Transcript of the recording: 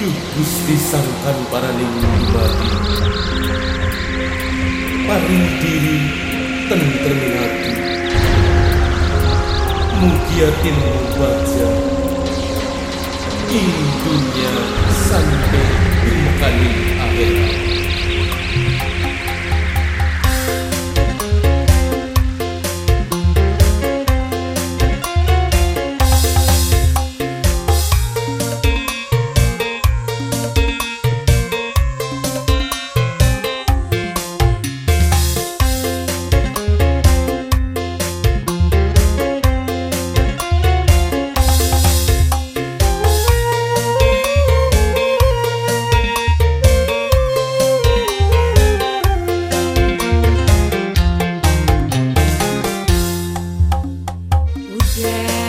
Duh Gusti sangkan paraning dumadi Paring diri tentrem hati. Mugiatin wajah. Ing dunia sampai dumkaning akhirat Yeah.